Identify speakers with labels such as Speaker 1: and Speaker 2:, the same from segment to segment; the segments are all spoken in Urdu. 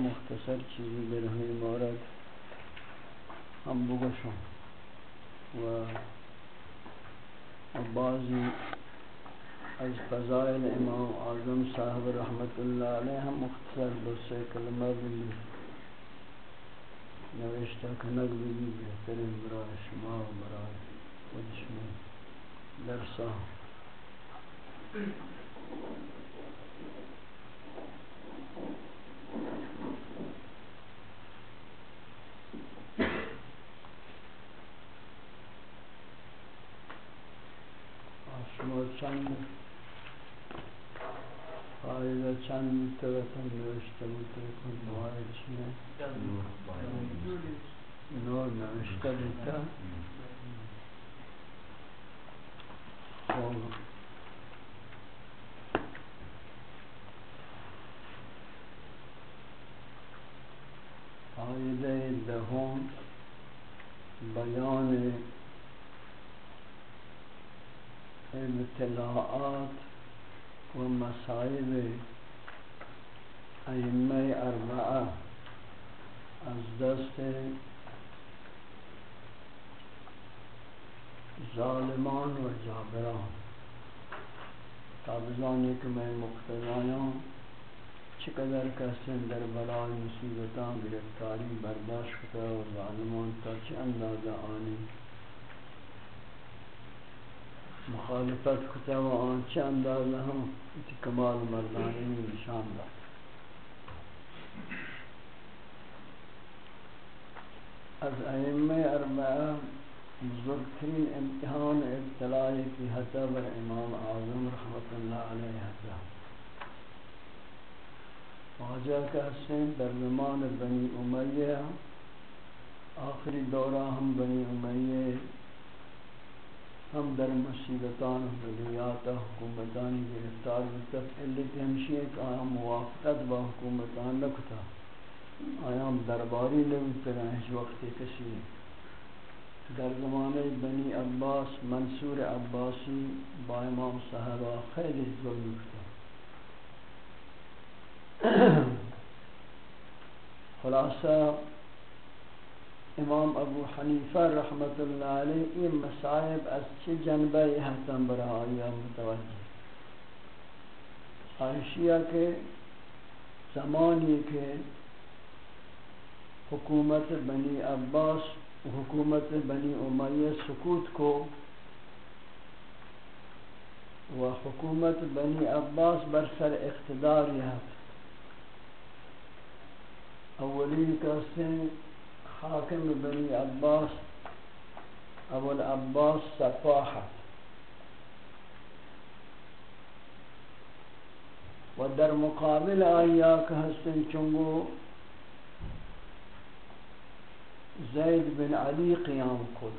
Speaker 1: مختصر چیزی در همین مورد هم بگشم و بعضی از فضائل امام اعظم صاحب رحمت اللہ علیہ ہم مختصر دو سے کلمہ بلی نوشتہ کنگ بھی بہترین برای شما و برای خودشمی درسا شما چند فائدہ متوتن نوشته متوتن دعای چیه؟ نور نوشته بیتا خب فائده دهم بیان اطلاعات و مسائل ائمه اربعه از دست ظالمان و جابران تا بزانی که میں مقتضایان چقدر کسن در بلای مصیبتان گرفتاری برداشت کتا و ظالمان تا چه اندازه آنی مخالفت کتا و آن چه اندازه هم کمال مردانی نشان داد از ائمه اربعه بزرگترین امتحان ابتلائی کی حتی بر امام اعظم رحمت اللہ علیہ حتی واجہ کا حسین در زمان بنی امیہ آخری دورہ ہم بنی امیہ ہم در مصیبتان بلیات حکومتانی گرفتار بتت علت ہمشی ایک آیا موافقت با حکومتان نکتا۔ آیا درباری نبیتنا ہیچ وقت کسی در زمان بنی عباس، منصور عباسی با امام صحابہ خیلی ظلم کتا خلاصہ امام ابو حنیفہ رحمت اللہ علیہ یہ مسائب از چی جنبہ حتم برا آیا متوجہ عائشیہ کے زمانی کے حکومت بنی عباس حکومت بنی امیہ سکوت کو و حکومت بنی عباس بر سر اقتدار یہت اولی کا سن حاکم بنی عباس ابو العباس صفاحة. و در مقابل آیا که هستن چونگو زید بن علی قیام کد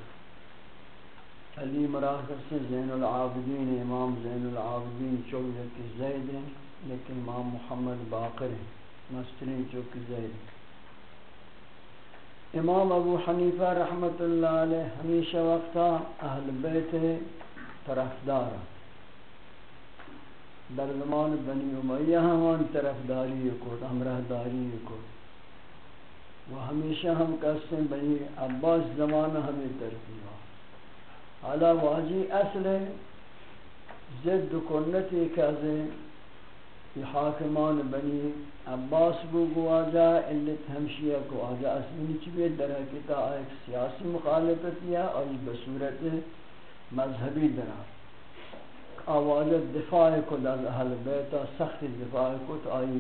Speaker 1: علی مراد زین العابدین، امام زین العابدین چونگو زید ہیں لیکن امام محمد باقر ہیں مسترین چونگو زید. ہیں امام ابو حنیفہ رحمت اللہ علیہ ہمیشہ وقتا اہل بیت طرفدار در زمان بنی امیہ ہمان طرفداری کو امرہ داری کو وہ ہمیشہ ہم کہتے ہیں، بنی عباس زمانہ ہمیں ترتیبا حالا واجی اصل زد کنتی کہتے کہ حاکمان بنی عباس بو گواجا علت ہمشیہ کو آجا۔ اسمینی چبی در حقیقہ ایک سیاسی مخالفت یا اور بصورت مذہبی درہ آواز دفاع کو از اہل بیتا سخت دفاع کو تو آئی۔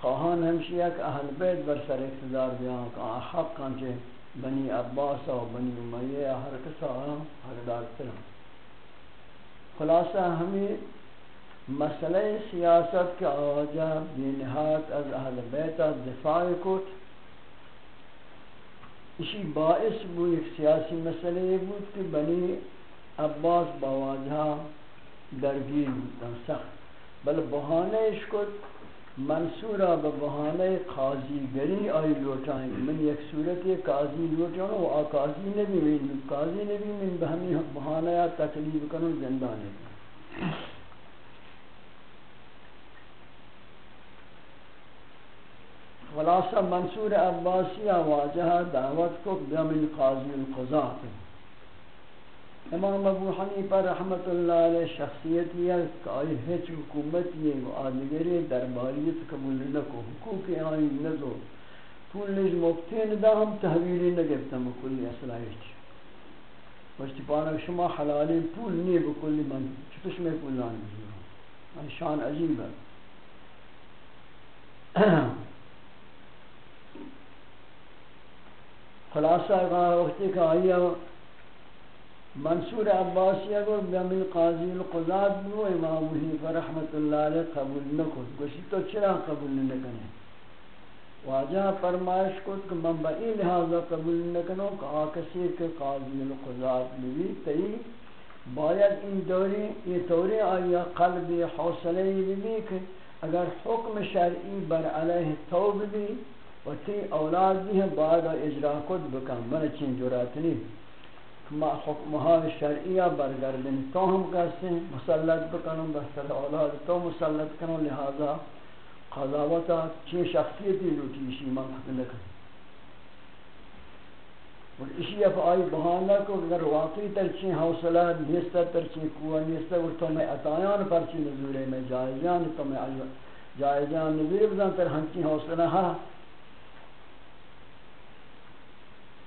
Speaker 1: خواہان ہمشیہ کہ اہل بیت بر سر اقتدار بیان کہ حق کانچے بنی عباس و بنی امیہ، ہر کسا حقدار ترم خلاصہ ہمیں مسئلہ سیاست کے آجا بینہات از اہل بیتا دفاع کت۔ اسی باعث بو ایک سیاسی مسئلہ یہ بود کہ بنی عباس باواجہ درگیر بودتا سخت۔ بل بہانے اس کو منصورہ ببہانہ قاضی گری آئی لوٹائیں۔ من یک صورت یہ قاضی لوٹاؤں و قاضی نبی من قاضی نبی من بہمی بہانہ تکلیف کنو زندانے خلاصہ منصور عباسیہ واجہ دعوت کو بمن قاضی القضاء امام ابو حنیفہ رحمت اللہ علیہ شخصیت یہ کہ آئی ہیچ حکومت یہ و آدگری درباریت قبول نکو حقوق آئی نزو پول نیز مفتین دا ہم تحویلی نگفتا مکلی اصلاحی چی وشتی پانک شما حلالی پول نی بکلی من چطش میں پولان بزیروں شان عجیب ہے۔ خلاصہ وقتی کہ آئیہ منصور عباسی اگر بمن قاضی القضات بو امام حنیفہ رحمت اللہ علیہ قبول نہ کن گوشی تو چرا قبول نہ کنے واجہ فرمائش کو کہ من بئی لہذا قبول نہ کنو کہ آکسی کے قاضی القضات بھی تی باید این دوری، یہ توری آیا قلب حوصلے بھی کہ اگر حکم شرعی بر علیہ توب بھی و تی اولاد بھی ہیں، بعد اجرا کد بکن، من چین جرات نہیں ما حکمها شرعیہ برگردن تو ہم کہتے ہیں مسلط بکنم بہتر اولاد تو مسلط کنو لہذا قضاوتا چی شخصیتی لوٹیشی من حق لکن اور اسی اف آئی بہانہ کو اگر واقعی ترچی حوصلہ نیستا ترچی کوہ نیستا، اور تو میں اتایان پرچی نزورے میں جائزیان، تو میں جائزیان نزورے بزن، تر ہنچی حوصلہ ہاں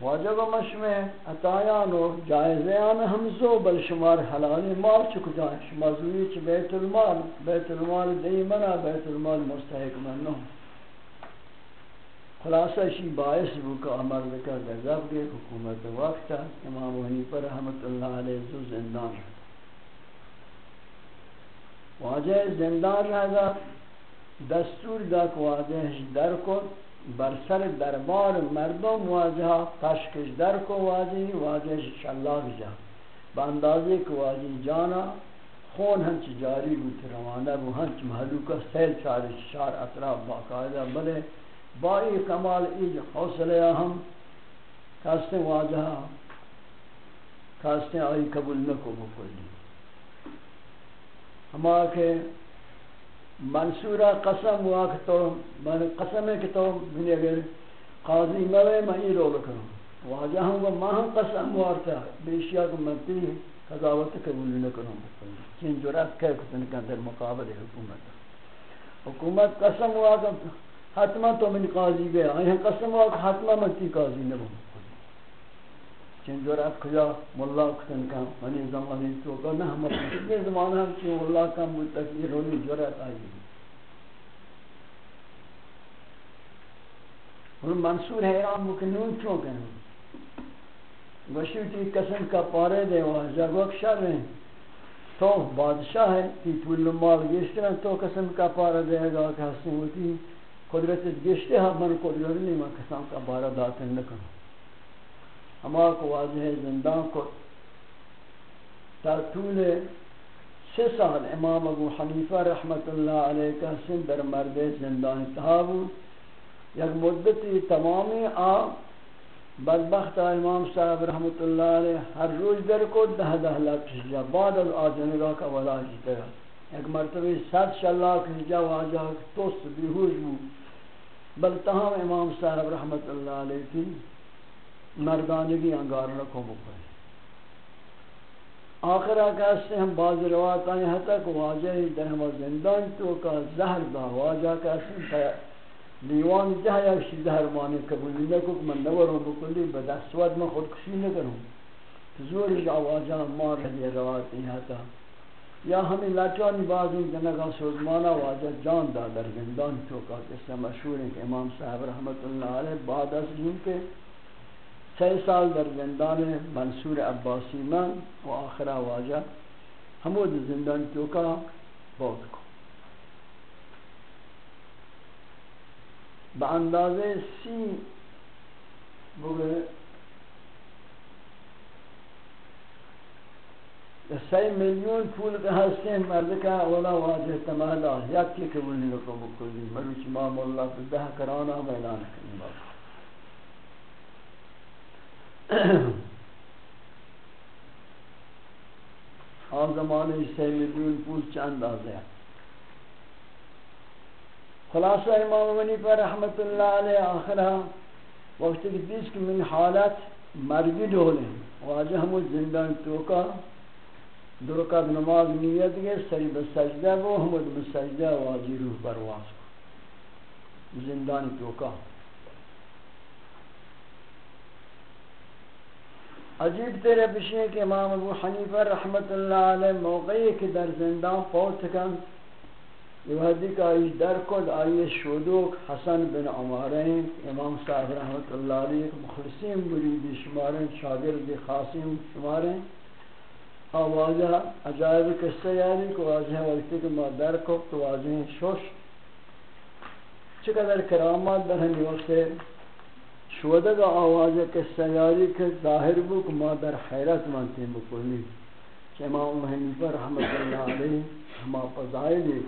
Speaker 1: واجب مشمع عطایان و جائزیان همزو بل شمار حلالی مال چکو جائیں۔ شما زوی چی بیت المال بیت المال دی منا بیت المال مستحق من نو خلاصہ شی باعث بو کہ عمر بکر گذب گئے حکومت وقت، امام حنیفہ رحمت اللہ علیہ زو زندان۔ واجہ زندان رہا دستور دا کہ واجہ در کو بر سر دربار مردم واجہ تشکش در کو واجی واجہ شلاغ جا با اندازے کو واجی جانا، خون ہنچ جاری بوت روانہ بو ہنچ محلوکہ سیل چاری شار، اطراف باقاعدہ بلے بائی کمال ایج حوصلے ہم کاستے واجہ کاستے آئی قبول نکو بکلی ہما کہ منصورہ قسم ہوا کہ تو من قسم ہے کہ تو من اگر قاضی موے میں یہ رول کروں۔ واجہ ہوں گا ماں قسم وارتا بیشیا کو منتی قضاوت قبول نہ کروں۔ چین جرات کہہ کتن کے اندر مقابل حکومت۔ حکومت قسم ہوا کہ حتما تو من قاضی گیا یہاں قسم ہوا کہ حتما منتی قاضی نہ ہوں۔ چین جرات کجا ملا کتن کا، منی زمانی تو کہ نہ ہم یہ زمانہ ہم چین اللہ کا متقی رونی جرات آئی اور منصور حیران مکنون چون کہیں وشیتی قسم کا پارے دے، وہ جگوک شر ہیں۔ تو بادشاہ ہے تی پول مال گشترن تو قسم کا پارا دے گا کہ حسن ہوتی قدرت گشتے ہاں من قدرت نہیں من قسم کا پارا داتن نکنو ہما کو واضح زندان کو تا طول سی سال امام ابو حنیفہ رحمت اللہ علیہ کا سن در مرد زندان تحابو یک مدتی تمامی آ بدبخت امام صاحب رحمت اللہ علیہ ہر روز در کو دہ دہ لاکھ شجا بعد از آجنگا کا ولا جیتا ایک مرتبہ ست شلاک شجا واجہ توست بیہوش بو بل تہام امام صاحب رحمت اللہ علیہ کی مردانگی انگار رکھو بکنے آخر آکاس سے ہم بعض روایت آئیں حتی کہ واجہ در ہم زندان تو کا زہر دا واجہ کاسی لیوان جہاں یا کسی زہر مانے قبولی نکو کہ من نوروں بکلی بدستواد میں خودکشی نکروں زور جا واجہ مار رہی روایت آئیں حتی یا ہمیں لچانی بعضی جنگا سوزمانا واجہ جان دا در زندان تو کا کسی مشہور ہے کہ امام صاحب رحمت اللہ علیہ بعد از جن کے سی سال در زندان منصور عباسی من و آخرہ واجہ ہمود زندان چوکا بہت کو۔ با اندازے سی بگے سی میلیون پول که هستیم مرد که اولا واجه تمالا یکی که بولی رو بکلی مروچ مام اللہ تو ده کرانا میلان کنیم بابا آن زمانے سی میلیون پول چند آزے خلاصہ امام منی پر رحمت اللہ علیہ آخرہ ہاں، وقت کی دیس کی من حالت مرگی ڈولیں واجہ ہم زندان توکا درکت نماز نیت گئے سری بسجدہ بو ہمود بسجدہ واجی روح برواز کو۔ زندان توکا۔ عجیب تیرے بشے کہ امام ابو حنیفہ رحمت اللہ علیہ موقعی کہ در زندان پوت کن، یہ حدی کا آئی در کل آئی شودوک حسن بن عمارین امام صاحب رحمت اللہ علیہ مخلصین مریدی شمارین شاگرد خاصیم شمارین آوازہ ہاں، عجائب قصہ یعنی یاری کو واضح وقتی کہ ما در کو تو واضح شوش چقدر کرامات در ہمی وقت شودہ کا آواز قصہ یاری کے ظاہر بو کہ ما در حیرت مانتے ہیں بکلی امام حنیفہ رحمت اللہ علیہ ہما فضائلی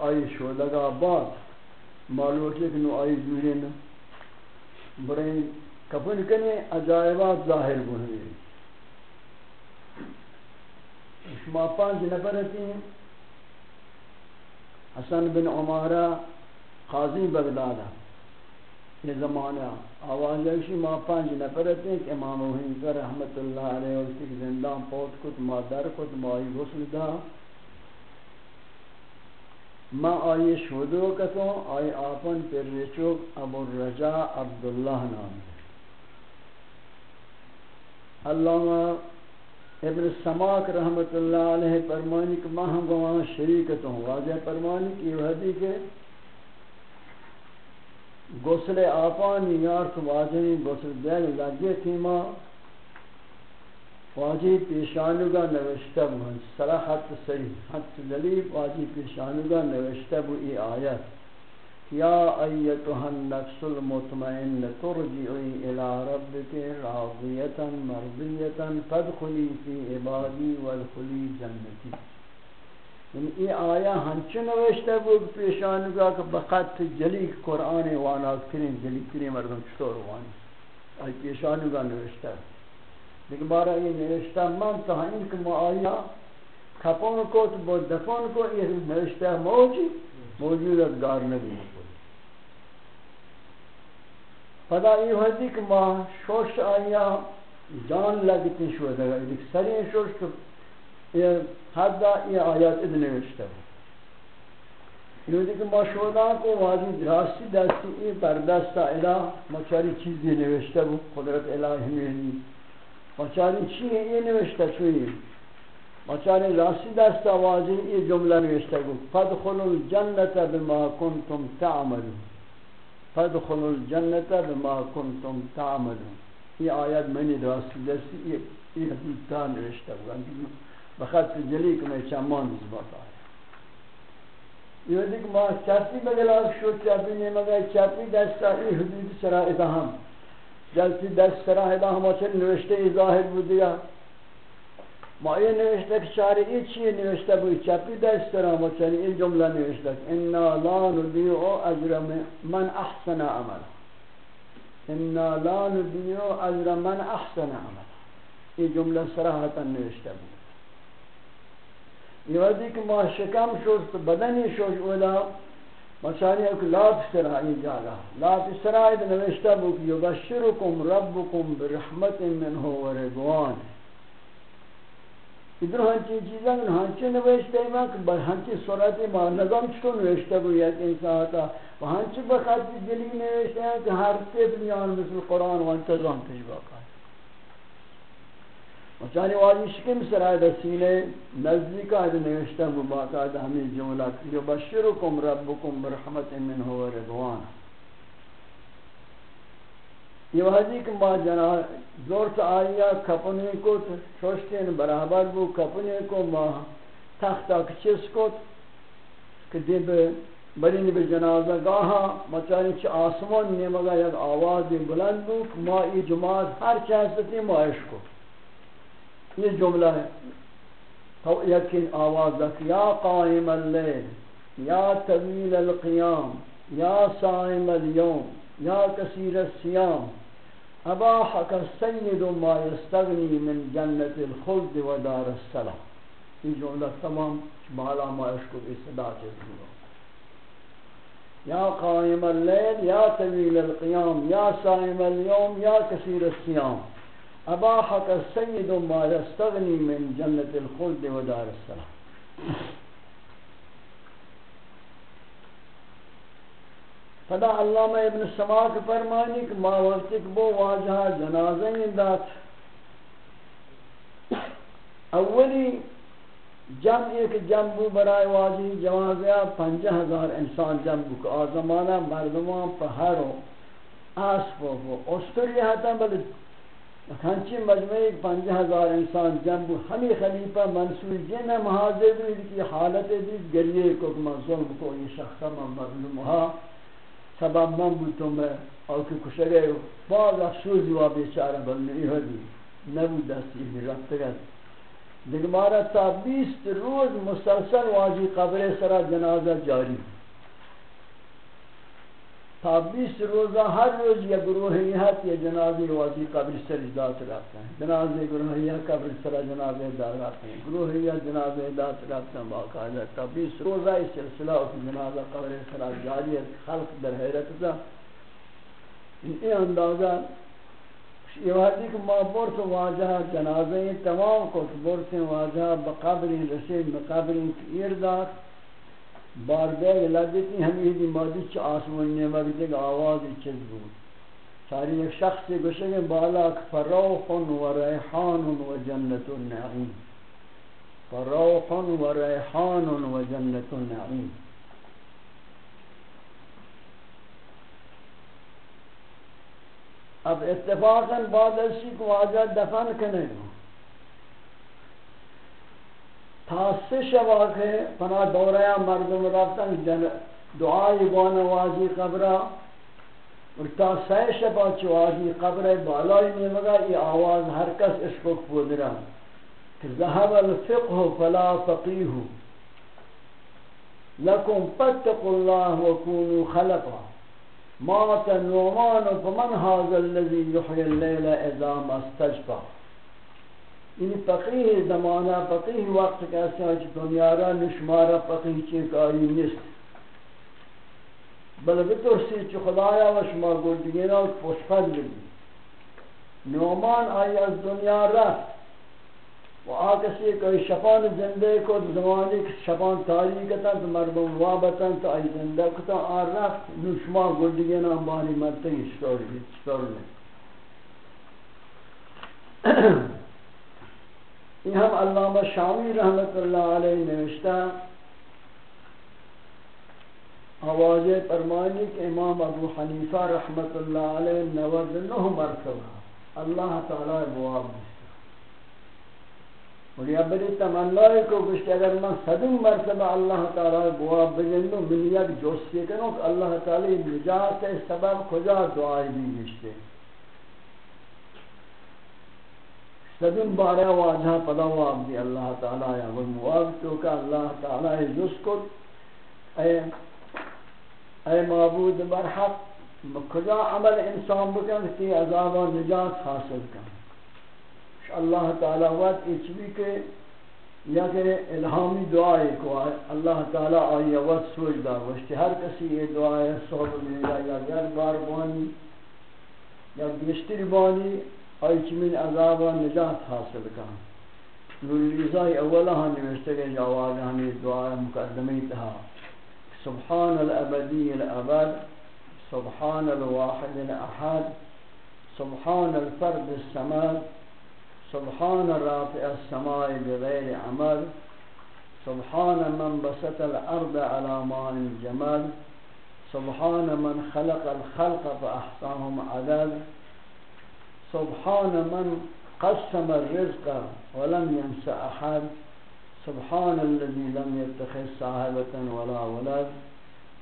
Speaker 1: آئی شو لگا بعد معلوم ہے کہ نو آئی دوری نا برای کفن کنی عجائبات ظاہر بنوی شما پانچ نفر تھی حسن بن عمارہ قاضی بغدادہ یہ زمانہ۔ آواز ہے ما پانچ نفر تھی کہ امام حنیفہ رحمت اللہ علیہ وسلم زندان پوت کت ما در کت ما آئی غسل دا۔ ما آئی شودو کتوں آئی آپن پر ریچوک ابو الرجا عبداللہ نام۔ علامہ ابن سماک رحمت اللہ علیہ فرمانی کہ ما ہم گوان شریکتوں، واضح فرمانی کی وحدی کے گسل آپانی یار تو واضح گسل دیل لگے تھی ماں واجی پیشانوگا نوشته بو سرا خط سری خط دلیب واجی پیشانوگا نوشته بو ای آیت۔ یا ایتها النفس المطمئن ترجعی الى ربك راضیتا مرضیتا فادخلی فی عبادی والخلی جنتی۔ یعنی ای آیا ہنچو نوشته بو پیشانوگا کہ بخط جلی قرآن وانا کریں جلی کریں مردم چطور وانی ای پیشانوگا نوشته بو لیکن بارا یہ نوشتہ من تا این کہ معایا کپون کو تو با دفن کو یہ نوشتہ موجی موجود دار نبی پدا یہ ہوتی کہ ما شوش آیا جان لگتی شو دگا ایک سری شوش تو یہ حدا یہ آیات ادھ نوشتہ یہ ہوتی کہ ما شودا کو واضی دراستی دستی یہ بردستا الہ مچاری چیزی نوشتہ بو قدرت الہی میں مچاری چی ہے یہ نوشتہ چوئی مچاری راسی دست آوازی یہ جملہ نوشتہ گو فدخلوا الجنت بما کنتم تعملون فدخلوا الجنت بما کنتم تعملون یہ آیات منی راسی دستی یہ حدودتا نوشتہ گو بخط جلی کمی چمان نزبات آیا یہ دیکھ ما چاپی بگلا شو چاپی نہیں نیمگا چاپی دستا یہ حدود سرائدہ ہم جلسی دست سرا ہدا ہم چل نوشتے ظاہر بود دیا ما یہ نوشتے کہ چاری ای چی نوشتے بود چپی دست سرا ہم چل این جملہ نوشتے انا لا ندیع اجر من احسن عمل انا لا ندیع اجر من احسن عمل یہ جملہ سراحتا نوشتے بود یہ وقتی کہ ما شکم شوست بدنی شوش اولا. مچاری ہے کہ لا تسرائی جاگا لا تسرائی نوشتہ بک یبشرکم ربکم برحمت منہ و رضوان. ادھر ہنچی چیزاں ہنچی نوشتے ہیں کہ ہنچی صورت ما نظام چھو نوشتہ بو یک انسان آتا و ہنچی بخط دلی نوشتے ہیں کہ ہر تیب نیان مثل قرآن و انتظام تجبہ کا وچانی واجی شکم سرائے سینے نزدیک آئید نوشتہ مباقات ہمیں جملہ یبشرکم ربکم برحمت من ہوا رضوان. یہ وحدی کہ ما جنا، زور سے آیا کپنے کو شوشتین برابر بو کپنے کو ما تختہ کچس کو کہ دیب برین بے جنازہ گاہا، مچانی چھ آسمان نیمگا یک آواز بلند بو ما ای جماعت ہر چاہستی ما عشق کو. یہ جملہ ہے۔ تو یقین آواز دک یا قائم اللیل، یا طویل القیام، یا صائم اليوم، یا کثیر السیام اباحک السید ما یستغنی من جنت الخلد و دار السلام یہ جملہ تمام بالا ما اشکو بھی صدا چیز یا قائم اللیل، یا طویل القیام، یا صائم اليوم، یا کثیر السیام اباحک السید ما یستغنی من جنت الخلد و دار السلام. فدا علامہ ابن سماک فرمانی کہ ما وقت بو واجہ جنازہ دات اولی جمع ایک جمع بو برای واجی جوازہ پنجہ ہزار انسان جمع کہ آزمانہ مردمان پہرو آسف و استری حتا بلد ہنچی مجموعی پنجہ ہزار انسان جمع بو ہمی خلیفہ منصور جن محاضر بھی کی حالت دید گریے کو ظلم کو یہ شخصہ من مظلومہا سبب من بودتم او که کشگه باز افسوزی و بیچاره بلنی ہو هدی نبود دستی می رفتگت دیگه مارا تا بیست روز مسلسل واجی قبر سرا جنازه جاری۔ تا بیس روزہ ہر روز یا گروہی ہے کہ جنازی واجی قبر سر دات رہتے ہیں۔ جنازی گروہی ہے قبر سر جنازے دار رہتے ہیں۔ گروہی ہے جنازے دات رہتے ہیں، باقاعدہ تا بیس روزہ اس سلسلہ اس جنازہ، قبر سر جاری ہے، خلق در حیرت تھا۔ یہ اندازہ یہ وحدی کہ ما برس واجہ جنازے تمام کو برس واجہ بقبری رسید بقبری ایردات بار بیگ لگتی ہمیں دی مادی چھ آسمان نیمہ بھی دیکھ آواز چیز بود ساری ایک شخص سے گوشے گئے بالا فروح و ریحان و جنت النعیم فروح و ریحان و جنت النعیم اب اتفاقا بعد اسی کو آجا دفن کنے گا تا سه شبا که پنا دوره مردم رفتن جن دعای بان واجی قبره اور تا سه شبا چه واجی قبره بالای نیمگا ای آواز هر کس اشکک پودرم که ذهب الفقه فلا فقیه. لکم پتقوا الله وكونوا خلقا. مات النومان فمن هذا الذي يحيي الليل اذا ما استجفى این فقیه زمانه، فقیه وقت کسی ها چه دنیا را نشماره، فقیه چه کاری نیست. بله بترسی چه خدایا و شما گلدگین ها خوشفد بگی نومان آئی از دنیا رفت و آکسی که شفان زنده کد زمانی که شفان تاریکتا تو مردم وابتا تو آئی زنده کتا آر رفت، نو شما گلدگین ها بانی مرتگی شطور نہیں یہ ہم علامہ شامی رحمت اللہ علیہ نوشتہ آواز فرمانی کہ امام ابو حنیفہ رحمت اللہ علیہ نوز نہ مرتبہ اللہ تعالی بواب دیستا اور یہ بری تمنائی کو گشت اگر میں صدم مرتبہ اللہ تعالی بواب بجندو من یک جوستی کنو کہ اللہ تعالی نجات سبب کجا دعائی بھی گشتے ہیں سبن بارے واجہ پدا واب دی اللہ تعالی یا والمواب تو کہ اللہ تعالی جس کو اے اے معبود برحق، کجا عمل انسان بکن کہ عذاب و نجات حاصل کن۔ اللہ تعالی وقت اچ بھی کہ یا کہ الہامی دعائے کو اللہ تعالی آئی وقت سوچ وشتی ہر کسی یہ دعائے صحب میرا یا گر بار بانی یا بیشتر بانی آئی من عذاب و نجات حاصل کن. نوریزای اولا ہم نوشتے گئے جواب ہمیں دعا مقدمی تہا سبحان الابدی الابد سبحان الواحد الاحد سبحان الفرد السماد سبحان رافع السماء بغير عمل سبحان من بسط الأرض على ماء الجمال سبحان من خلق الخلق فأحصاهم عدد سبحان من قسم الرزق ولم ينس أحد. سبحان الذي لم يتخذ صاحبة ولا ولد.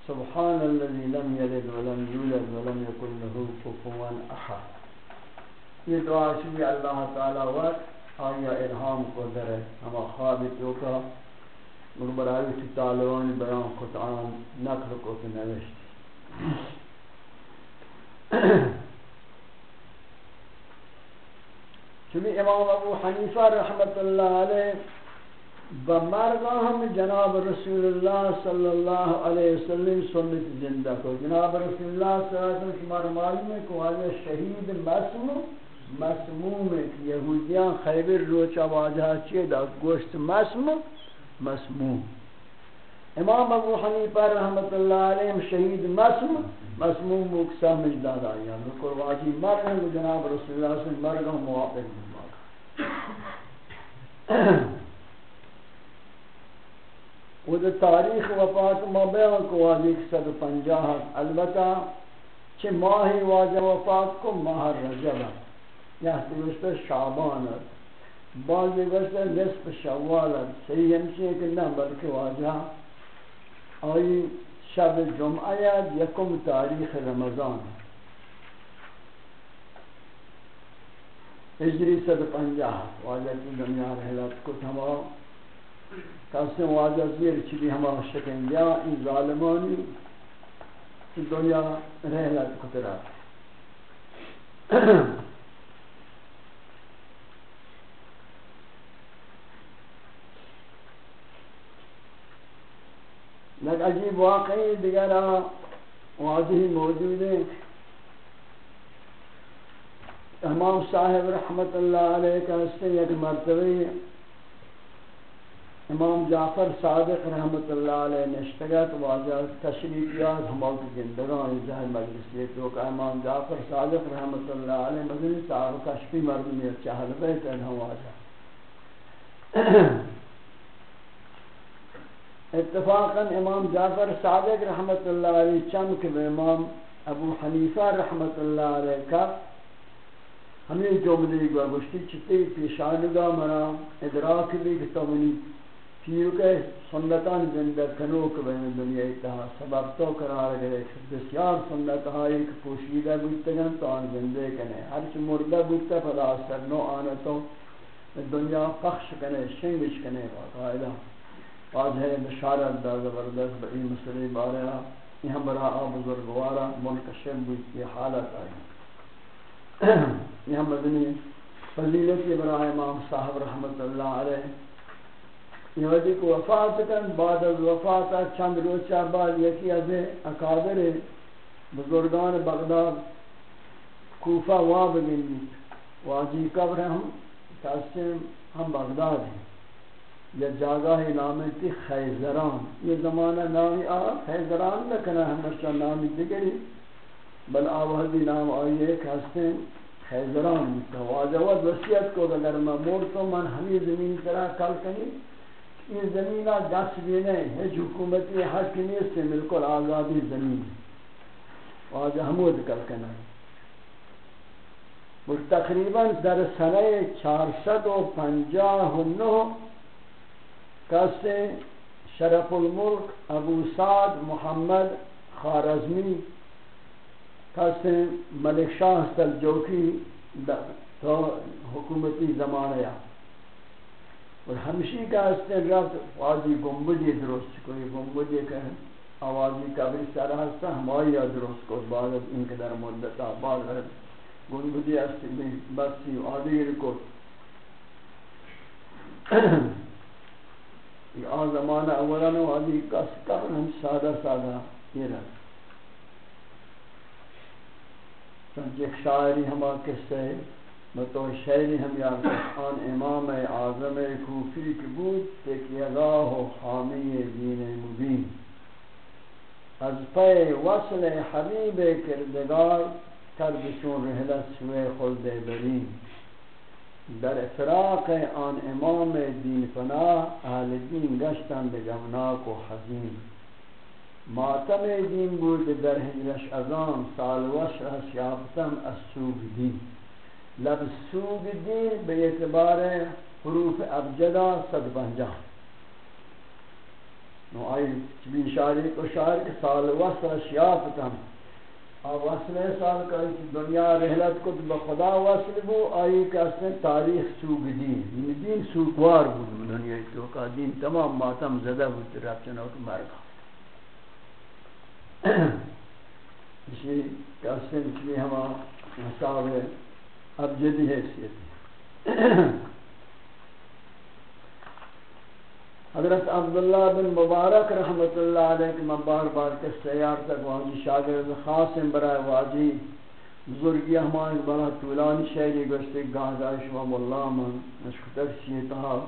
Speaker 1: سبحان الذي لم يلد ولم يولد ولم يكن له كفوا أحد. یہ دعا شوی اللہ تعالی وقت آیا الہام کو در ہما خواب تو مربرائی کی طالبان بیان کو نقل کو کہ نوشت چونکہ امام ابو حنیفہ رحمت اللہ علیہ بمرگا ہم جناب رسول اللہ صلی اللہ علیہ وسلم سنت زندہ کو۔ جناب رسول اللہ صلی اللہ علیہ وسلم شمار معلوم ہے کہ آیا شہید مسموم مسموم ہے کہ یہودیان خیبر روچا واجہ چیئے دا گوشت مسموم مسموم۔ امام ابو حنیفہ رحمت اللہ علیہ شہید مسموم مسموم مکسا مجداد آیا بکر واجی مرگا جناب رسول اللہ صلی اللہ علیہ وسلم مرگا موافق دماغا وہ تاریخ وفات ما کو واضح سد پنجاہ البتہ چھ ماہ واجہ وفات کو ماہ رجب یا درست شعبان بعض گوشت نصف شوال صحیح ہمشی ہے کہ نہ بلکہ واجہ۔ آئی شب جمعہ یکم تاریخ رمضان. ہجری سد پنجاہ. واجہ کی دنیا رحلت کو تمام. کسی واجہ زیر چلی ہما شکیں یا این ظالمانی. کی دنیا رہلت کترا لیکن عجیب واقعی دیگر واضح موجود. ہیں امام صاحب رحمت اللہ علیہ کا اس سے ایک مرتبہ امام جعفر صادق رحمت اللہ علیہ نشتگت واجہ تشریف یاد ہمارے زندگان جہر مجلس یہ تو کہ امام جعفر صادق رحمت اللہ علیہ مدنی صاحب کشفی مردمی چہل بیت انہا واجہ اتفاقا امام جعفر صادق رحمت اللہ علیہ چمک و امام ابو حنیفہ رحمت اللہ علیہ کا ہمیں جملی گوشتی چھتے پیشانگا مرا ادراک بھی کتابنی کہ سنتان زندہ کنوک بین دنیا اتحا سبب تو قرار گئے بسیار سنت ہائی کہ پوشیدہ بودتگن تو آن زندہ کنے ہرچ مردہ بودتا پدا سر نو آنا تو دنیا پخش کنے شنگش کنے باقاعدہ آج ہے بشارت دا زبردست بئی مسئلے بارے یہاں برا بزرگوارا ملک شب بود کی حالت آئی۔ یہاں مدنی فضیلت کے برا امام صاحب رحمت اللہ علیہ۔ یہودی کو وفات کن، بعد از وفات، چند روچہ بعد یکی از اکادر بزرگان بغداد کوفہ واب گندی واجی قبر ہم تاسم ہم بغداد ہیں۔ یا جاگاہ نام تھی خیزران. یہ زمانہ نامی آ، خیزران لکنا ہمشہ نامی دگری بل آوہدی نام آئیے کہ ہستے خیزران. واجہ وسیعت کو اگر میں مورتوں من ہمیں زمین طرح کل کنی. یہ زمینہ دست بھی نہیں ہے جو حکومتی حق نہیں سے بالکل آزادی زمین. آج حمود کل کنا. اور تقریباً در سنہ چار سد و پنجاہ و نو کسے شرف الملک ابو سعد محمد خارزمی کسے ملک شاہ سلجوکی تو حکومتی زمانہ اور ہمشی کا استن رفت آجی گنبجی درست کوئی گنبجی کہ آوازی قبری سر ہستا ہمائی درست کو بعد ان کے در مدتا بعد گنبجی استن بسی آدیر کو۔ یہ آن زمانہ اولا نو آدھی کس ہم سادہ سادہ یہ رہا۔ چونکہ ایک شاعری ہما قصہ ہے تو شہری ہم یاد آن امام اعظم کوفی کی بود تکی اللہ و حامی دین مبین۔ از پی وصل حبیب کردگار کردشون رحلت سوی خلد برین۔ در افراق آن امام دین فنا اہل دین گشتن بگمناک و حزین. ماتم دین بود در هجرش ازان سال وش وشرش یافتم از سوگ دین. لب سوگ دین به اعتبار حروف ابجدا صد پنجا نو آئی چبی شاری کو شاعر کے سال وصل شیافتم ہاں، وصل سال کا دنیا رحلت کو بخدا وصل بو آئی کہ اس نے تاریخ سوگ دین یعنی دین سوگوار بود دنیا تو کا دین تمام ماتم زدہ بود رب چنوک مرگا اسی کہ اس نے اس لیے ہما حساب اب جدی حیثیت ہے حضرت عبداللہ بن مبارک رحمت اللہ علیہ کے بار بار کے سیار تک واجی شاگرد خاص برائے واجی بزرگی ہمائیں بڑا طولانی شہری گشتے گاہ دائش و اللہ من نشکتر سیتا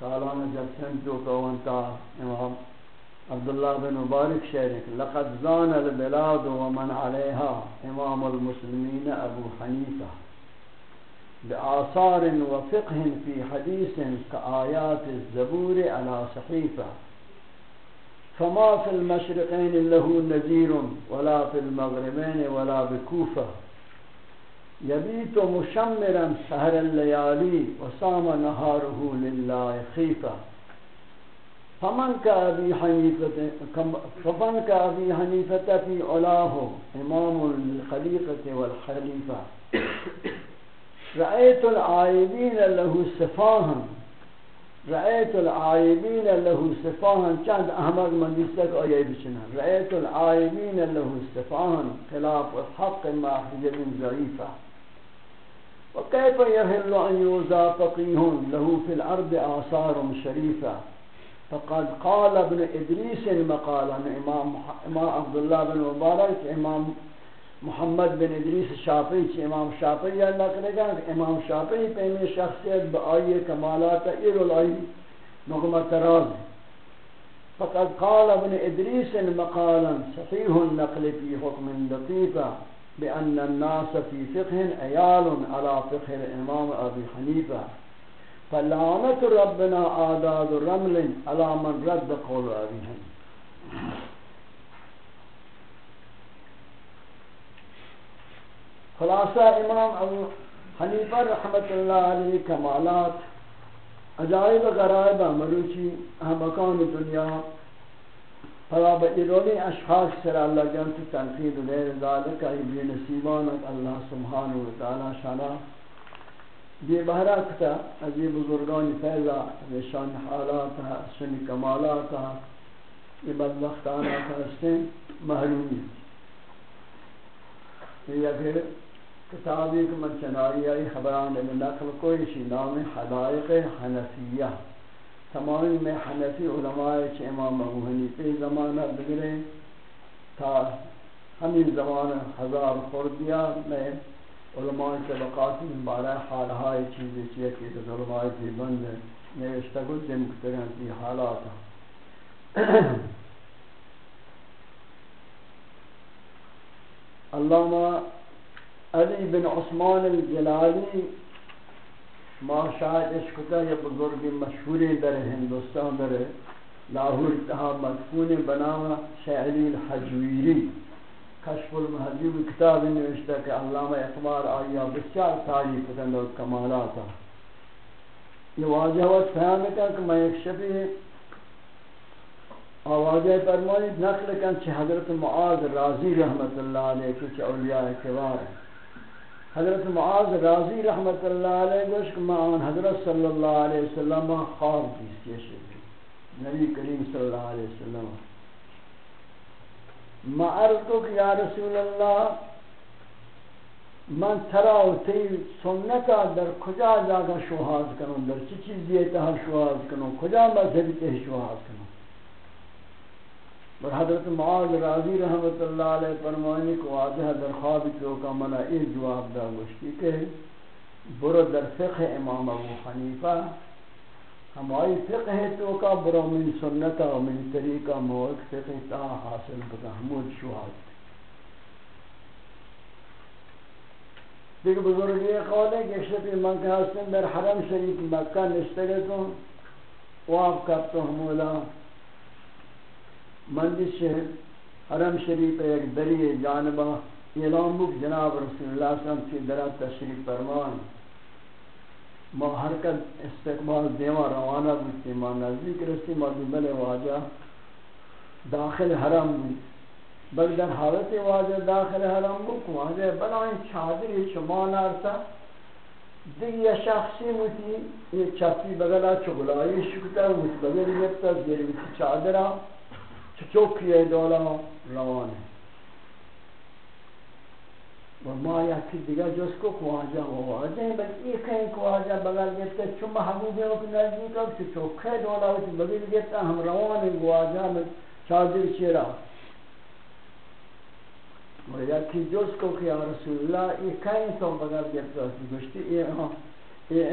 Speaker 1: سالانہ جب سنتو کوانتا امام عبداللہ بن مبارک شہری لقد زان البلاد ومن علیہا، امام المسلمین ابو حنیفہ۔ بآثار وفقه في حديث كآيات الزبور على صحيفة فما في المشرقين له نذير ولا في المغربين ولا بكوفة يبيت مشمرا سهر الليالي وصام نهاره لله خيفة فمن كأبي حنيفة فمن كأبي حنيفة في علاه إمام الخليفة والخليفة رأيت العائبين له سفاها رأيت العائبين له سفاها چند احمد من دستك آيه بچنا رأيت العائبين له سفاها خلاف الحق مع حجب ضعيفة وكيف يهل أن يوزى فقيه له في الأرض آثار شريفة فقد قال ابن إدريس مقالا. إمام, إمام عبد الله بن مبارك إمام محمد بن ادریس شافعی چی امام شافعی یا نقل گا امام شافعی پہمی شخصیت با آئی کمالات ایر الائی نغمت راز فقد قال ابن ادریس مقالا صحیح النقل في حكم لطيفة بأن الناس في فقه عيال على فقه الإمام أبي حنيفة فلعنة ربنا آداد رمل على من رد قول أبي حنيفة خلاصہ امام ابو حنیفہ رحمت اللہ علیہ کمالات عجائب غرائب مروچی ہاں مکان دنیا، فلا بئیرونی اشخاص سر اللہ جانت تنقید غیر ذالک ای بے نصیبانت اللہ سبحانہ وتعالی شانا یہ بہرا کتا از بزرگان فیضا شان حالات سن کمالات یہ بدبختانہ کا اس محرومی۔ یہ پھر کتابی کہ من چنائی آئی خبران میں نقل کوئی شی نام حدائق حنفیہ۔ تمامی میں حنفی علماء چھ امام ابو حنیفی زمانہ بگرے تا ہمیں زمان ہزار خوردیا میں علماء طبقات بارہ حالہائی چیزیں چیئے کہ علماء کی بند نوشتہ کو دن کترین کی حالات۔ علامہ علی بن عثمان الجلالی ما شاید عشق یہ بزرگ مشہوری در ہندوستان در لاہور تہا مدفون بناوا شعری الحجویری کشف المحجوب کتاب نوشتہ کہ علامہ اقبال آیا بسیار تعریف کن و کمالاتا یہ واضح وقت فہمتا کہ میں ایک شبی آوازہ فرمائی نقل کن چھ حضرت معاذ راضی رحمت اللہ علیہ کچھ اولیاء کبار ہیں۔ حضرت معاذ راضی رحمت اللہ علیہ گوش کہ آن حضرت صلی اللہ علیہ وسلم خواب دیست یہ شکل نبی کریم صلی اللہ علیہ وسلم۔ ما عرض کہ یا رسول اللہ، من ترا و تی سنتا در کجا جاگا شوہاز کنوں، در چی چیز دیتا شوہاز کنوں، کجا مذہبی تے شوہاز کنوں؟ اور حضرت معاذ راضی رحمت اللہ علیہ فرمانی کو واضح در خواب تو کا یہ جواب دا گوشتی کہ برو در فقہ امام ابو حنیفہ ہماری فقہ تو کا برو من سنتا و من طریقہ موت فقہ تا حاصل بکا حمود شوہد دیکھ بزرگی قول ہے کہ شبی من کے حسن در حرم شریف مکہ نشتگتوں واب کرتو حمولا مندش حرم شریف ایک دری جانبہ اعلان بک جناب رسول اللہ صلی اللہ علیہ وسلم کی درہ تشریف فرمان ما حرکت استقبال دیوان روانہ بکتی ما نزدیک رسی ما دیبل واجہ داخل حرم بھی۔ بل در حالت واجہ داخل حرم بکن واجہ بلائیں چادری شمان آرتا دیگه شخصی موتی یه چپی بغلا چگلایی شکتا و موتی بغل گفتا زیر موتی چادرا چچوکیه دولا روانه و ما یا یکی دیگه جز کو کواجه و واجه بل ای کہیں کواجه بغل گفتا چون محبوبه و نزدیک اب چچوکه دولا و بغل گفتا هم روانه کواجه چادر چرا و یکی جز کو کہ یا رسول اللہ، یہ کہیں تو بغیر گرتا سی گوشتی یہ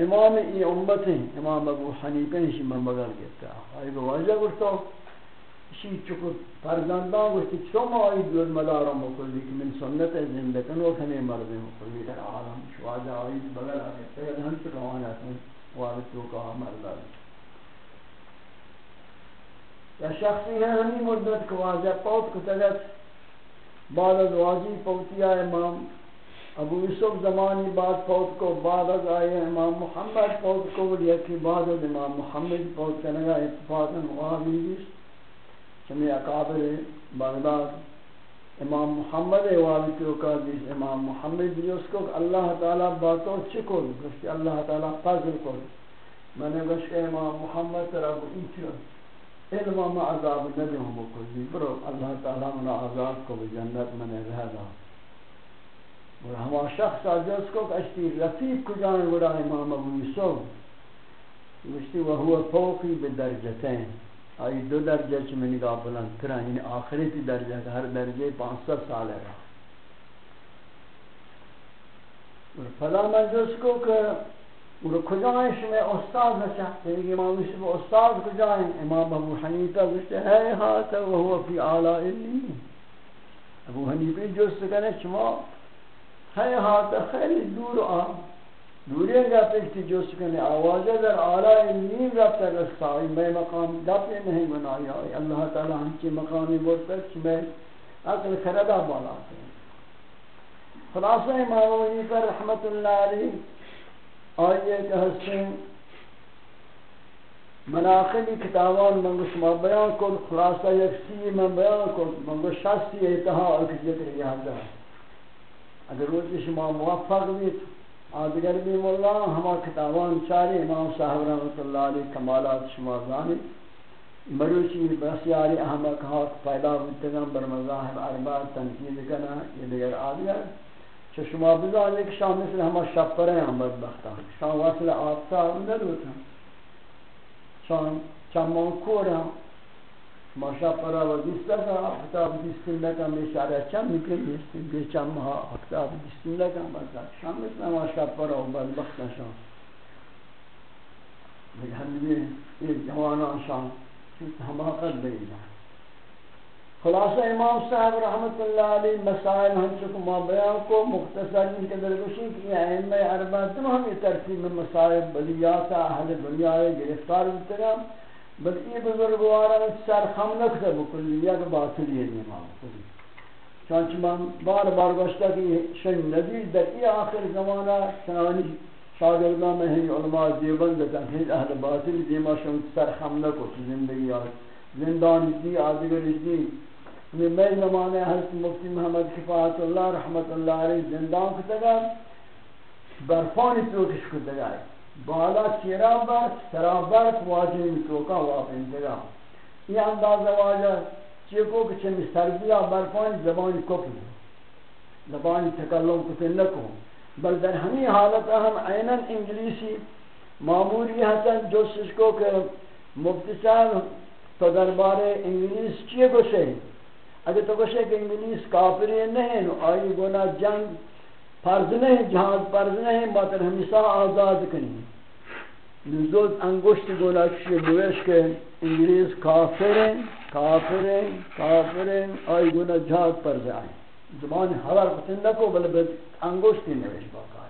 Speaker 1: امام ای امت ہیں۔ امام ابو حنیفہ ہیں من بغیر گرتا آئی بواجہ گوشتا شی چکو فرزندان گوشتی چون آئی دور مدارا مکلی کہ من سنت زندگن و کھنے مردے مکلی در عالم شواجہ آئی بغیر آگتا ہے ہم سے روانات میں وارد تو کہا مردہ یا شخصی ہے ہمیں مدت کو واجہ پوت کو تگت بعد از واجی پوتیا امام ابو یوسف زمانی بعد پوت کو، بعد از آئے امام محمد پوت کو لیا بعد از امام محمد پوت کرنے گا اتفاقا واجی چمی اقابر بغداد، امام محمد واجی کو کہا دیس امام محمد دیس کو اللہ تعالی باتوں چکو گشتی اللہ تعالی فضل کو میں نے گشت امام محمد ترہ کو ایچو علم ما عذاب ندیم بکلی برو، اللہ تعالی من عذاب کو بجنت من رہدا اور ہما شخص آجاز کو اشتی رفیق کجان گڑا امام ابو یوسف۔ مشتی وہو فوقی بدرجتین۔ آئی دو درجہ چی میں نگاہ بلند کرا یعنی آخری تی درجہ کہ ہر درجہ پانچ سات سال ہے اور فلا مجلس کو کہ اور کجائیں شما استاد نچاہتے ہیں امام یوسف استاد کجائیں امام ابو حنیفہ گوشتے ہے ہاتھ وہو فی آلاء اللی ابو حنیفہ جو سکنے شما ہے ہاتھ خیلی دور آ دوری گا پکتی جو سکنے آوازہ در آلاء اللی رفتا رستائی میں مقام دپے نہیں بنائی آئی اللہ تعالی ہم کی مقامی بولتا کہ میں عقل کردہ بالا سے خلاصہ امام ابو حنیفہ رحمت اللہ علیہ آئیے کہ حسن مناقبی کتابان منگو شما بیان کن، خلاصہ یک سی من بیان کن، منگو شستی اتحا ایک ذکر یاد اگر روچی شما موفق بیت آدگر بھی مولا، ہما کتابان چاری امام صاحب رحمت اللہ علیہ، کمالات شما زانی مروچی بسیاری احمد کہا پیدا بیتگم بر مذاہب اربع تنقید کنا یہ دیگر آدگر کہ شما بزانید کہ شما مثل ہما شپرے ہیں بدبختان شما وصل آفتاب ندوتا شما چمان کور ہیں شما شپرے و دیستا کا آفتاب دیستن لکا میں شارع چم نکل دیستن بے چم ہا آفتاب دیستن لکا بدبخت شما مثل ہما شپرے و بدبختان شما لیکن ہم یہ جوانا جوانان شما ہما قد بیدان خلاصہ امام صاحب رحمت اللہ علیہ مسائل ہم چکو ما بیان کو مختصر ان کے درگوشی کی ائمہ اربع تمام یہ ترتیب مسائل بلیات اہل دنیا گرفتار ہوتے بل یہ بزرگوارا سر خم نکتے بکلی یک باطل یہ امام چانچہ من بار بار گوشتا کہ شن نظیر در ای آخر زمانہ سنانی شاگردان میں ہیں، علماء دیوبند تنفید اہل باطل دیما شن سر خم نکو زندگی آج۔ زندان دی آدگر دی میں میں زمانے حضرت مفتی محمد کفایت اللہ رحمت اللہ علیہ زندان کو تگا برفانی توکش کو تگا بالا چیرا برف سرا برف واجه توکا واقع تگا یہ اندازہ واجہ چیکو کہ چمی سردیا برفانی زبانی کپی زبانی تکلم کو تنکو بل در ہمی حالت ہم عیناً انگلیسی معمولی حسن جو سشکو کہ مفتی صاحب تو دربار انگلیس چیئے گوشے اگر تو کہے کہ انگلیس کافری نہیں آئی گونا جنگ فرض نہیں جہاد فرض نہیں ماتر ہمیشہ آزاد کنی نزود انگوشت گونا کشی بویش کہ انگلیس کافر ہیں کافر ہیں آئی گونا جہاد فرض آئی زبان حوال قسم نکو بل بل انگوشتی نویش باقا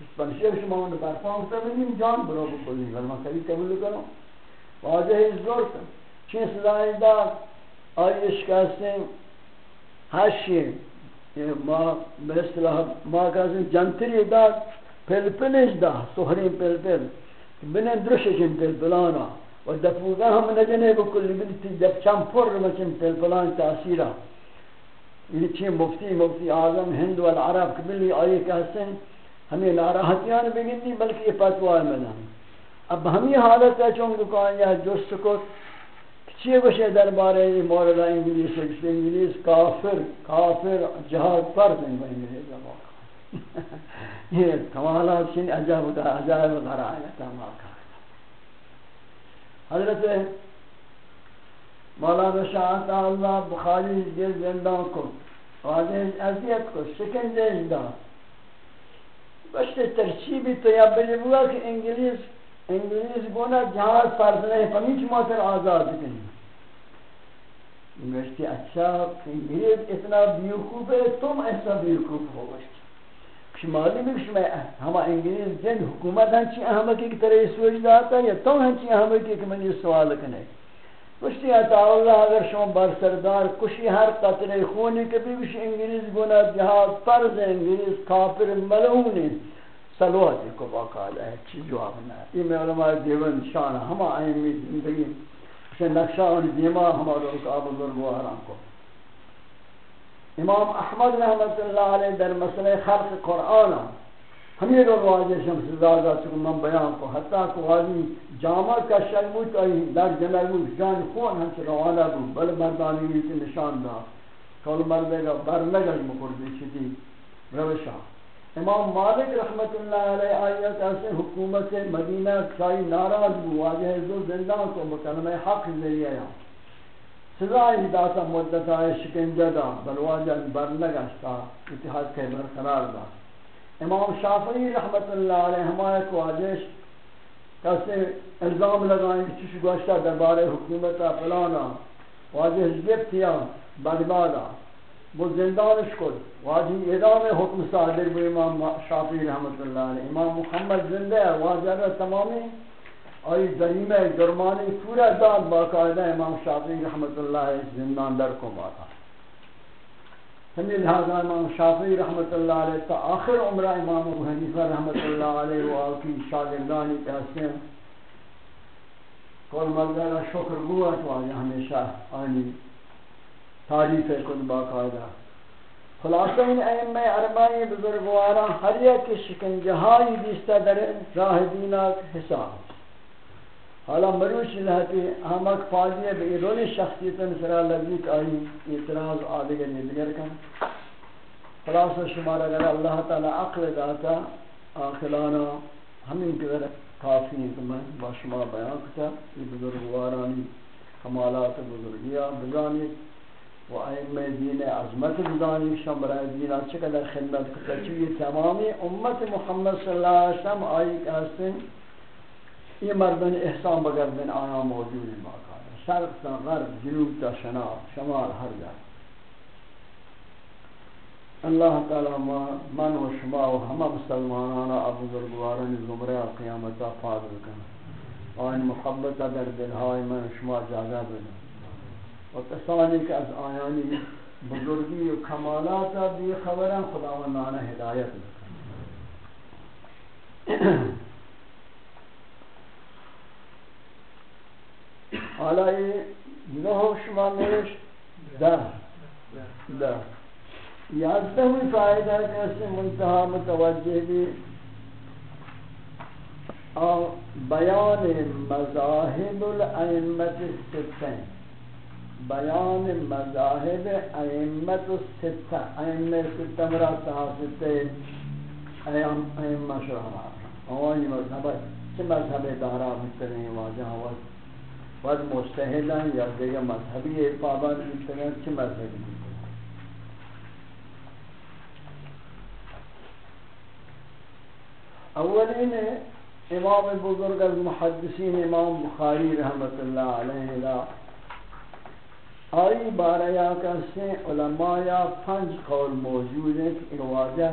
Speaker 1: اس پر شیخ شما انہوں برفان کرنیم جان برو بکلی ورمہ کبھی قبول کرو واجہ زور کن چین سزائی داد آیش کہتے ہشی ما مثلا ما کہتے جنتری داد پل پلش دا سہرین پل پل بنن درششن پل پلانا و دفوگا ہم نجنے بکل بنتی جب چم پر مچن پل پلان تاثیرا یہ چھ مفتی مفتی اعظم ہند والعرب قبلی آئے کہتے ہیں ہمیں ناراحتیاں بگندی بلکہ یہ فتوہ میں نہ اب ہمیں حالت ہے چونکہ کہاں یہ جست کو چیئے بشے دربارے یہ مولانا انگلیس اکس انگلیس کافر کافر جہاد پر دیں گے انگلیس زبان یہ کمالات سن عجب کا، عجائب غرائیت ہم آکا حضرت مولانا شاہ اللہ بخاری جل زندان کو، واضح عذیت کو شکنجے اندہ بشتے ترچیبی تو یا بلی بوا کہ انگلیس انگلیس گونا جہاز فرض نہیں پمیچ موتر آزاد کریں گوشتی اچھا انگلیس اتنا بیوکوب ہے، تم ایسا بیوکوب ہو گوشتی کش معلوم ہے کہ ہما انگلیس جن حکومت ہنچی احمقی کی طرح سوچ داتا ہے یا تم ہنچی احمقی کہ من یہ سوال کنے۔ کشتی اتا اللہ، اگر شما بر سردار کشی ہر قطر خونی کبھی کش انگلیس گونا جہاز فرض انگلیس کافر ملعونی سلواتی جی کو باقاعدہ ہے چی جواب نہ۔ یہ میں علماء دیون شان، ہما آئیمی زندگی۔ سے نقشہ ان دیما ہمارا رکاب بزرگواران کو۔ امام احمد رحمت اللہ علیہ در مسئلہ خلق قرآن ہمیں لوگ واجہ شمس زادہ چکو من بیان کو، حتیٰ کہ واجی جامع کا شلموت آئی، در جمل موت جان خون ہم سے روانہ بو بل مردانی کی نشان دا۔ کل مردے گا بر برنگل مکردی چیزی روشہ امام مالک رحمت اللہ علیہ آیت ایسے حکومت مدینہ چاہی ناراض بو واجہ زو زندان کو مکلمہ حق ذریعہ یا سزائی داتا مدت آئے شکنجہ دا بل واجہ برنگشتا اتحاد کے برقرار دا۔ امام شافعی رحمت اللہ علیہ ہمارے کو آجش کیسے الزام لگائیں کہ چش گوشتا دربار حکومت فلانا۔ واجہ جب تیا بغدادا وہ زندانش کو واجی ادام حکم صادر بو امام شافعی رحمت اللہ علیہ۔ امام محمد زندہ ہے، واجہ تمامی۔ آئی ظریمہ جرمانی پورا داد باقاعدہ امام شافعی رحمت اللہ علیہ زندان در کو باتا ہمیں لہذا امام شافعی رحمت اللہ علیہ تا آخر عمرہ امام ابو حنیفہ رحمت اللہ علیہ و آکی شاگردانی کہتے ہیں کل مردہ شکر گوات واجہ ہمیشہ آنی تعریف کن باقاعدہ۔ خلاصہ ان ائمہ اربعین بزرگوارا ہر یک شکنجہائی دیستا در راہ دینات حساب۔ حالا مروش لہتی احمق فاضیہ بے ایرون شخصیتاً سرا لذیق آئی اعتراض آدھگر ندگر کن خلاصہ شمارا اگر اللہ تعالی عقل داتا آخلانا ہمیں قدر کافی ہیں کہ میں با شما بیان کتا یہ بزرگوارانی کمالات بزرگیہ بزانی و ائمه دین عظمت بدانی شما برای دین چقدر خدمت کرد چون تمامی امت محمد صلی الله علیه و سلم آیی که هستن مردان احسان بگردن آیا موجود باقاعده شرق تا غرب، جنوب تا شناب، شمال هر جا۔ اللہ تعالی ما من و شما و همه مسلمانان ابو بزرگواران زمره قیامتا فاضل کن آن محبت در دلهای من شما جاگه بدن و کسانی که از آیانی بزرگی و کمالات بی خبرن خداوندانه هدایت حالا این نه شما نوشت ده ده یازدهمی فایده که منتها متوجه بی بیان مذاهب الائمت الستین بیان مذاہب ائمت الستہ ائمہ ستہ مرا ستہ ایام ائمہ شرحہ اوانی مذہب چه مذہب دارا مسترین واجہ وقت وقت مستحدن یا دیگه مذہبی پابند مسترین چه مذہبی اولین امام بزرگ از محدثین امام بخاری رحمت اللہ علیہ آئی بارہ یا کسی علماء یا پنج قول موجود ہیں کہ ان واجہ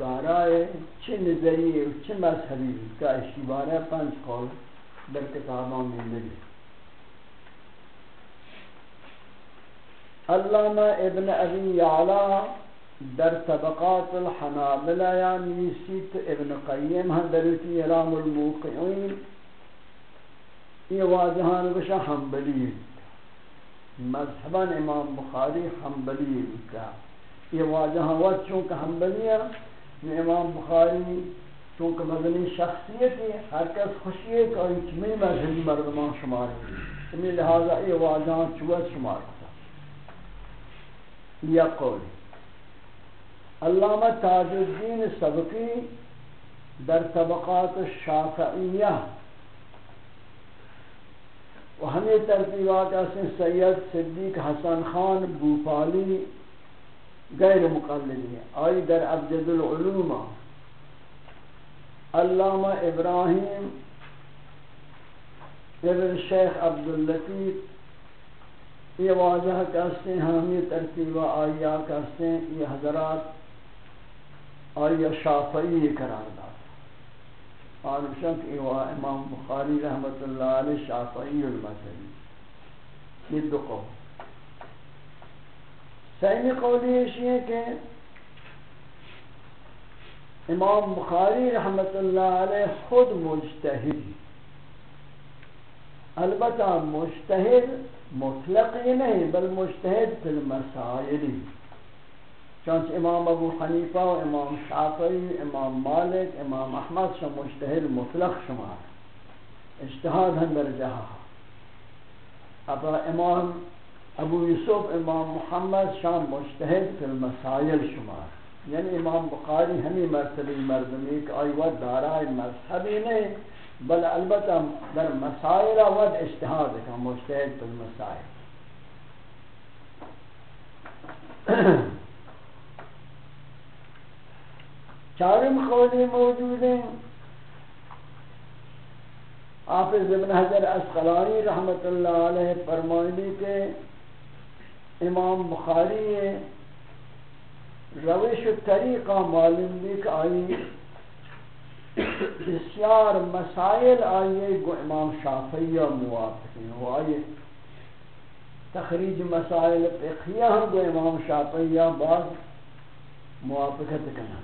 Speaker 1: دارائے چھ نظریے چھ مذہبی کا اشی بارہ پنج قول در کتابوں میں لگے علامہ ابن ابی یعلا در طبقات الحنابلہ یا نیسیت ابن قیم حضرتی علام الموقعین، یہ واجہان بشا حنبلی مذہباً امام بخاری حنبلی کا یہ واجہ وقت چونکہ حنبلیہ امام بخاری چونکہ مدنی شخصیت ہے ہر کس خوشی ہے کہ ایک میں مذہبی مردمان شمار ہے لہذا یہ واجہ چوت شمار ہوتا یا قول. علامہ تاج الدین سبقی در طبقات الشافعیہ و ہمیں ترتیبات ایسے سید صدیق حسن خان بوپالی غیر مقلدی ہیں. آئی در ابجد العلوم. علامہ ابراہیم ابن شیخ عبداللطیف یہ واضح کہتے ہیں ہمیں ترتیبہ آئیہ کہتے ہیں، یہ حضرات آئیہ شافعی قرار دار معلوم شک امام بخاری رحمت اللہ علیہ شافعی المذہبی۔ یہ دو قول سہمی قولی یہ ہے کہ امام بخاری رحمت اللہ علیہ خود مجتہد البتہ مجتہد مطلق ہی نہیں بل مجتہد فی المسائلی چانچہ امام ابو حنیفہ و امام شافعی امام مالک امام احمد شا مجتہد مطلق شمار اجتہاد ہندر جہاں اب امام ابو یوسف امام محمد شام مجتہد فی المسائل شمار یعنی امام بخاری ہمیں مرتبی مردمی کہ آئی ود دارائے مذہبی نہیں بل البتہ در مسائل ود اجتہاد کا مجتہد فی المسائل چارم خولی موجود ہیں۔ حافظ ابن حجر اسقلانی رحمت اللہ علیہ فرمائنی کے امام بخاری روش و طریقہ معلوم بھی کہ آئی بسیار مسائل آئیے، گو امام شافعیہ موافق ہیں وہ آئیے۔ تخریج مسائل فقہیہ ہم گو امام شافعیہ بعد موافقت کرنا۔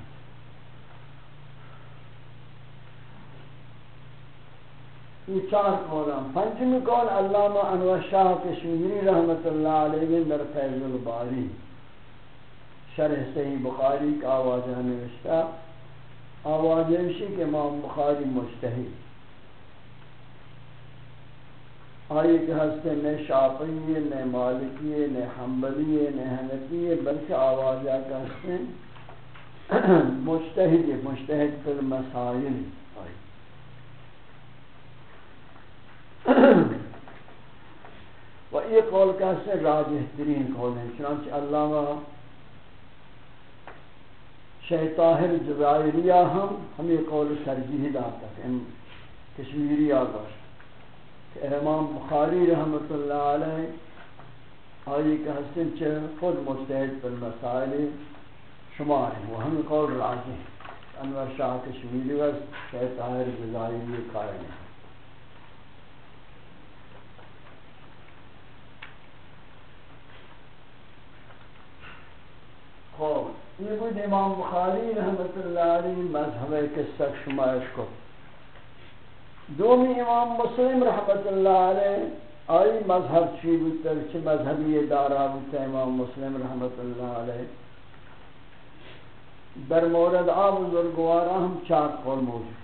Speaker 1: یہ چار قولان پنجمی قول علامہ انور شاہ کشمیری رحمت اللہ علیہ در فیض الباری، شرح صحیح بخاری کا آواز ہمیں نوشتا آواز نوشی کہ امام بخاری مجتہی آئی کہ ہستے میں شافعی میں مالکی میں حنبلی میں حنفی بلکہ آواز یا کا ہستے مجتہد مجتہد فی المسائل و یہ قول کا سے راجح ترین قول ہے چنانچہ علامہ شیخ طاہر جزائریہ ہم، ہمیں قول ترجیح داتا کہ کشمیری آگاش کہ امام بخاری رحمت اللہ علیہ آئی کہ حسن چھ خود مستحد پر مسائل شمار ہیں۔ وہ ہمیں قول راجح انور شاہ کشمیری و شیخ طاہر جزائریہ قائل ہیں۔ خوب یہ بود امام بخاری رحمت اللہ علیہ مذہب قصہ شمائش کو۔ دومی امام مسلم رحمت اللہ علیہ، آئی مذہب چی بودتا چی مذہبی دارا بودتا امام مسلم رحمت اللہ علیہ۔ در مورد آب بزرگوارا ہم چار قول موجود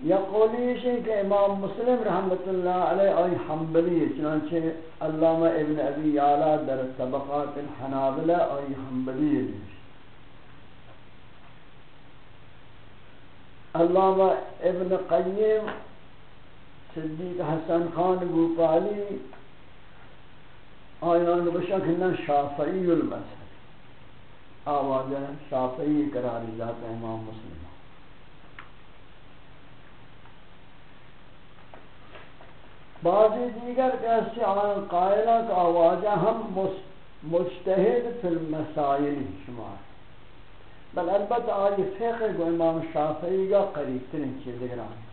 Speaker 1: یا قولیش ہے کہ امام مسلم رحمت اللہ علیہ آئی حنبلی چنانچہ علامہ ابن ابی عالی در طبقات الحنابلہ آئی حنبلی ہے۔ علامہ ابن قیم، صدیق حسن خان گوپالی، آیان بشکل شافعی المذہب۔ آواز شافعی قرار جاتا امام مسلم۔ بعضی دیگر کہتے ہیں قائلہ کا آوازہ ہم مجتہد فی المسائل شمار بل البتہ آئی فقہ کو امام شافعی کا قریب ترین چیز دیگران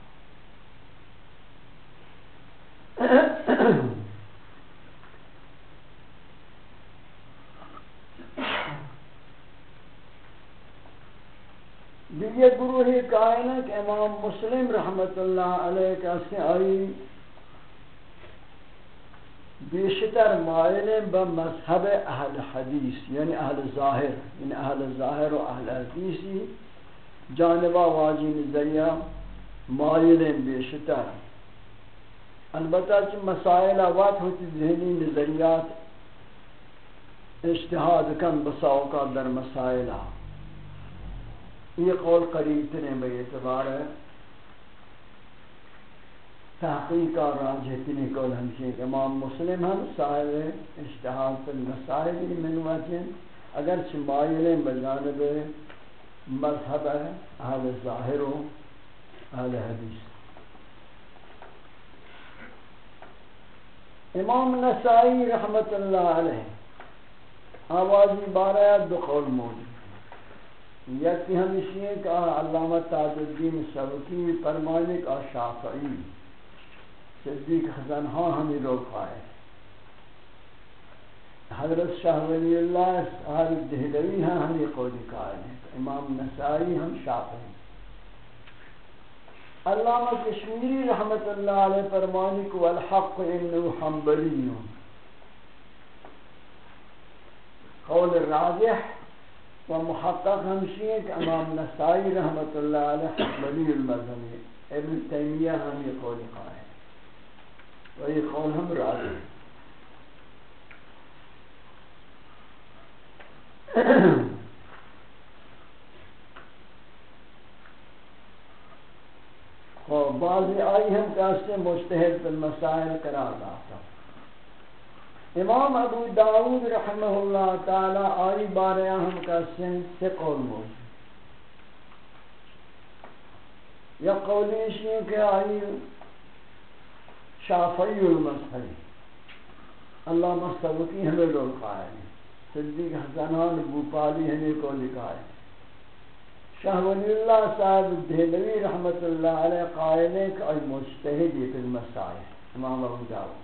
Speaker 1: دیگر گروہی قائلہ کہ امام مسلم رحمت اللہ علیہ کہتے ہیں آئی بیشتر مائل با مذہب اہل حدیث یعنی اہل ظاہر یعنی اہل ظاہر و اہل حدیثی. جانبہ واجی نظریہ مائل بیشتر. البتہ چی مسائل وقت ہوتی ذہنی نظریات اجتہاد کن بساوکا در مسائل یہ قول قریب ترین بے اعتبار ہے تحقیق اور راجح تنی قول ہمشی امام مسلم ہم صاحب اجتہاد پر مسائل من وجہ اگر چمائلیں بجانب مذہب ہے، اہل ظاہر و اہل حدیث۔ امام نسائی رحمت اللہ علیہ آوازی بارہ دو قول موجود یکی ہمیشی ہے کہ علامہ تاج الدین سبکی فرمانے کا شافعی۔ صدیق خزن ہاں ہمیں روک آئے حضرت شاہ ولی اللہ صاحب دہلوی ہاں ہمیں قولی قائل ہیں۔ امام نسائی ہم شافعی علامہ کشمیری رحمت اللہ علیہ فرمانے کو، الحق انہو حنبلی قول راجح و محقق ہمشی ہے کہ امام نسائی رحمت اللہ علیہ بلی المذہبی ابن تیمیہ ہم یہ قول قائل و یہ قول ہم راجح بعضی آئی ہم کہتے ہیں مجتہد بالمسائل قرار داتا۔ امام ابو داود رحمہ اللہ تعالی آئی بارے ہم کا سن سے قول موجود۔ یا قولیش یہ کہ آئی شافعی المذہبی اللہ مستوکی ہمیں لوگ قائل ہیں۔ صدیق حسنان بوپالی ہمیں کو لکھا ہے شاہ ولی اللہ صاحب دہلوی رحمت اللہ علیہ قائل ہے کہ آئی مجتہدی فی المسائل امام ابو داود۔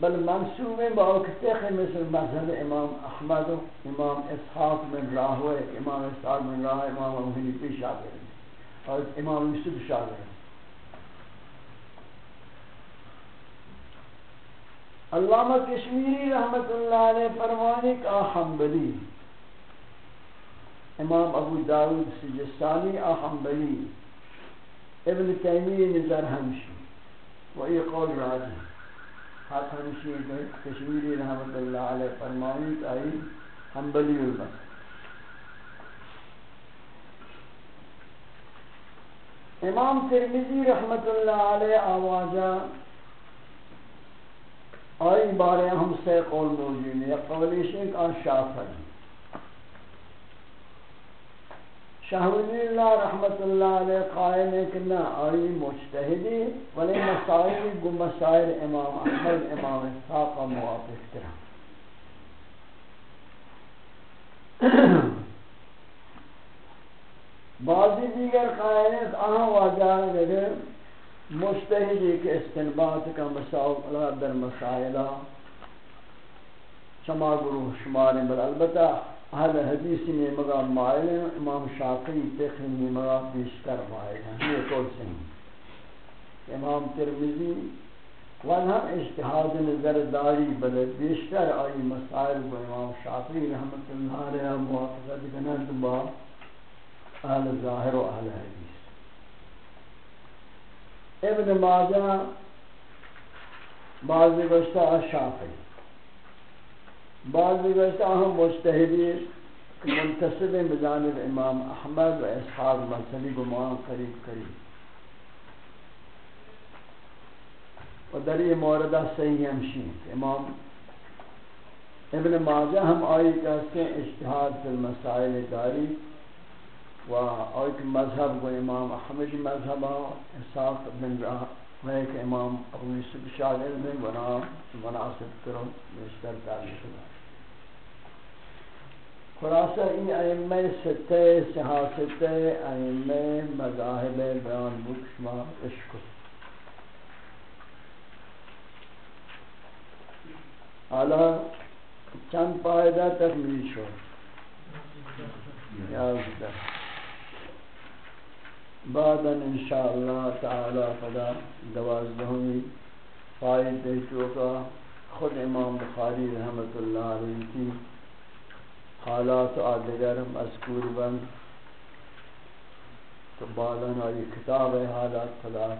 Speaker 1: بل منصوب باوقتخ مثل مذهب امام احمد و امام اسحاق من راہوے، امام اسحاق من راہ امام ابو حنیفی شاگرد اور امام یوسف شاگرد علامہ کشمیری رحمت اللہ علیہ فرمانے کا حنبلی، امام ابو داود سجستانی احنبلی ابن تیمیہ نظر ہمشی و یہ قول راجی ہاتھ ہمشی کشمیری رحمت اللہ علیہ فرمانی آئی حنبلی البس امام ترمیزی رحمت اللہ علیہ آوازہ آئی بارے ہم سے قول موجود ہے قولیشن کا شافعی شاہولی اللہ رحمت اللہ علیہ قائل ہے کہ نہ آئی مجتہدی ولی مسائل گو مسائل امام احمد، امام اسحاق موافق کرا بعضی دیگر قائل ہیں، آہاں واجہ ہے مجتہدی کے استنباط کا مسائل در مسائلہ شما گروہ شمار بل البتہ اہل حدیث میں مگا مائل ہیں، امام شافعی فقہ میں مگا بیشتر مائل ہیں۔ یہ قول صحیح امام ترمذی وہاں اجتہاد نظر داری بلے بیشتر آئی مسائل کو امام شافعی رحمت اللہ علیہ موافقت کنند با اہل ظاہر و اہل حدیث۔ ابن ماجہ بعض گوشتہ شافعی بعض دیگرتا ہم مجتہدی منتصب بجانب امام احمد و اسحاق مسلی گمان قریب قریب و در یہ موردہ صحیح ہمشی امام ابن ماجہ ہم آئی کہتے ہیں اشتہاد فی المسائل داری و آئی کہ مذہب و امام احمد مذہب اسحاق بن رہا میں کہ امام ابو یوسف شاگرد میں بنا مناسب کرو بیشتر تعلیق ہے خلاصہ این ائمہ ستے سہاستے ائمہ مذاہب بیان بکشما عشق حالا چند پائدہ تکمیل شو۔ یازدہ بعدا انشاءاللہ تعالی فدا دوازدہمی فائد دیتو کا خود امام بخاری رحمت اللہ علیہ کی حالات آدگر مذکور بند۔ تو بعداً آئی کتاب حالات خدا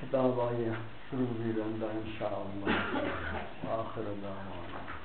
Speaker 1: کتاب آئی شروع بھی رندہ انشاءاللہ۔ آخر دعوانا۔